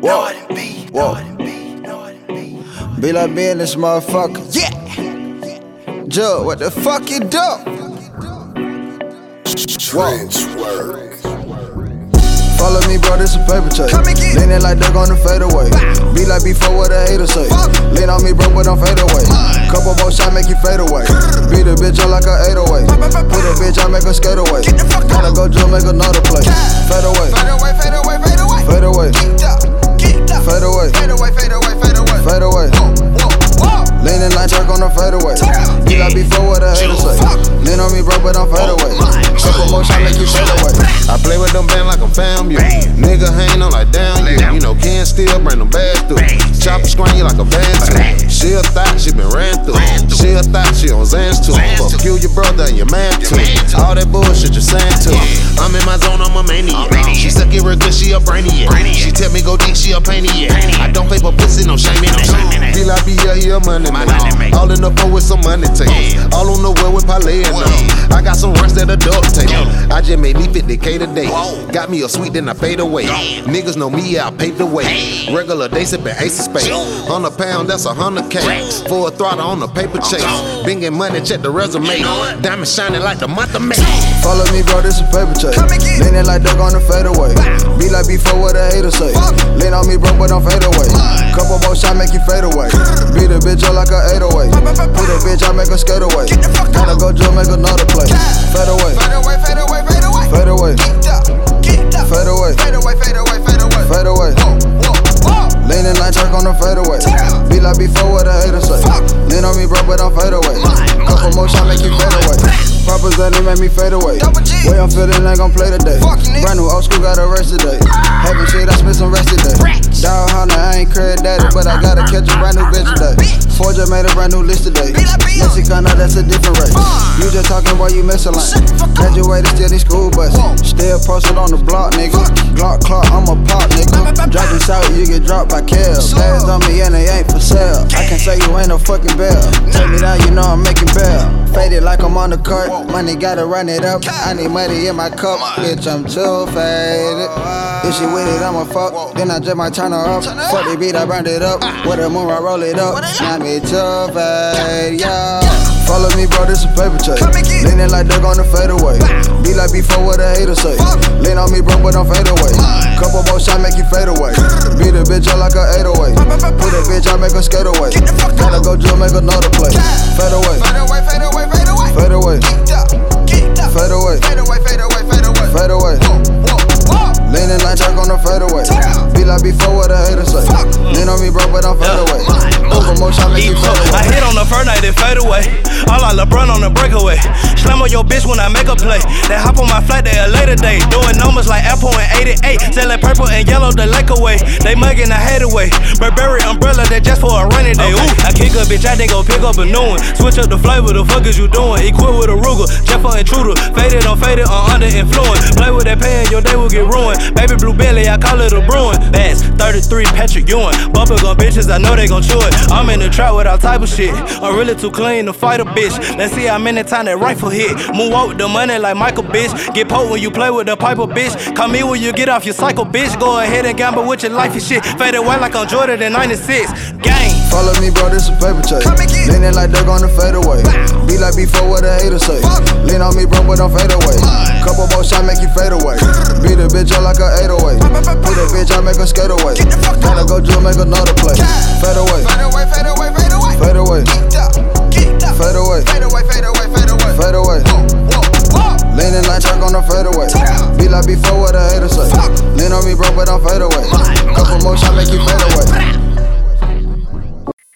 Whoa, whoa. Be like me in this motherfucker. Yeah. Joe, what the fuck you do? Trench work. Follow me, bro, this a paper chase. Leaning like Doug on the fadeaway. Be like before what a hater say. Lean on me, bro, but don't fade away. Couple more shots make you fade away. Beat a bitch up like a 808. Put a bitch out, make her skate away. Gotta go drill, make another play. Fade away. Fade away, fade away, fade away. Fade away. Fade away. Make you fade away. I play with them band like I'm fam you. Nigga hang on like down you. You know Ken still bring them bags through. Chop a screen like a band too. She a thought she been ran through. She a thought she on Zans too. Fuck you, your brother and your man too. All that bullshit you're saying too. I'm in my zone, I'm a maniac. She suck it real good, she a brainiac. She tell me go deep, she a painiac. I don't pay for pussy, no shame in like be a here money man. All in the phone with some money takes. All on the well with parlay and all. I got some rest that a duct tape. I just made me 50k today. Got me a sweet, then I fade away. Niggas know me, yeah, I paid the way. Regular day sipping ace of spade. On a pound, that's a hundred K. For a throttle on the paper chase. Binging money, check the resume. Diamond shining like the month of May. Follow me, bro, this is paper chase. Leaning like Doug on the fadeaway. Be like before what a hater say. Lean on me, bro, but don't fade away. Couple more shots make you fade away. Beat a bitch up like a 808. Put a bitch out, make her skate away. Gotta go drill, make another play. Fade away. Fade away, fade away, fade away. Fade away. Geeked up, geeked up. Fade away. Fade away, fade away, Proper Zanny make me fade away. Double G. Way I'm feeling ain't gon' play today. Fuck you, nigga. Brand new old school got a race today. Having shit, I spent some rest today. Dog Hunter, I ain't credit daddy, but I gotta catch a brand new bitch today. Forger made a brand new list today. Like Mexicana, that's a different race. You just talking while you messing like. The fuck up. Graduated, still in school bus. Still posted on the block, nigga. Glock clock, I'm a pop, nigga. Dropping south, you get dropped by Kel. Bags on me and they ain't for sale. I can say you ain't no fucking bell. Take me down, you know I'm making bail. Faded like I'm on the cart. Money gotta run it up. I need money in my cup. Bitch, I'm too faded. If she with it, I'ma fuck. Then I just might turn her up. Fuck the beat, I burned it up. With a moon, I roll it up. Now me too faded, yeah. Follow me, bro, this a paper chase. Leaning like Doug on the fadeaway. Be like before what a hater say. Lean on me, bro, but don't fade away. Couple more shots make you fade away. Beat a bitch up like a 808. Put a bitch I make her skate away. Gotta go drill, make another play. Fade away, Couple more shots make I hit on the first night and fade away. All like LeBron on the breakaway. Slam on your bitch when I make a play. They hop on my flight, they a later day. Doing numbers like Apple and 88. Selling purple and yellow, the lake away. They mugging the hate away. Burberry umbrella, that just for a rainy day. Ooh, I kick a bitch, I then go pick up a new one. Switch up the flavor, the fuck is you doing? Equip with a Ruger, Jeff for intruder. Faded on faded on under influence. Play with that pan, your day will get ruined. Baby blue belly, I call it a Bruin. Bass, 33 Patrick Ewing. Bubble gun bitches, I know they gon' chew it. I'm in the trap with all type of shit. I'm really too clean to fight a bitch. Let's see how many times that rifle hit. Move out with the money like Michael, bitch. Get poked when you play with the piper, bitch. Call me when you get off your cycle, bitch. Go ahead and gamble with your life and shit. Fade away like I'm Jordan in 96. Gang. Follow me, bro, this a paper chase. Leaning like Doug on the fadeaway. Be like before what a hater say. Lean on me, bro, but don't fade away. Couple more shots make you fade away. Beat a bitch up like a 808. Put a bitch out, make her skate away. Gotta go drill, make another play. Fade away. Fade away, fade away, fade away. Fade away. Geeked up, geeked up. Fade away. Fade away, fade away, fade away. Fade away. Leaning like Turk on the fadeaway. Be like before what a hater say. Lean on me, bro, but don't fade away. Couple more shots make you fade